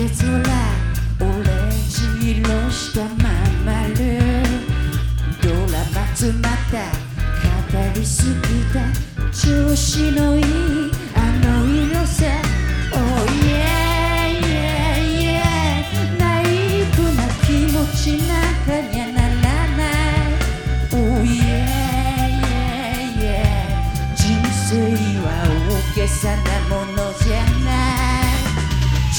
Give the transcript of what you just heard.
け空オレンジ色したまん丸ドラマ詰まった語りすぎた調子のいいあの色さ Oh yeah yeah yeah ナイーブな気持ちなんかにゃならない Oh yeah yeah yeah 人生は大げさなものじゃない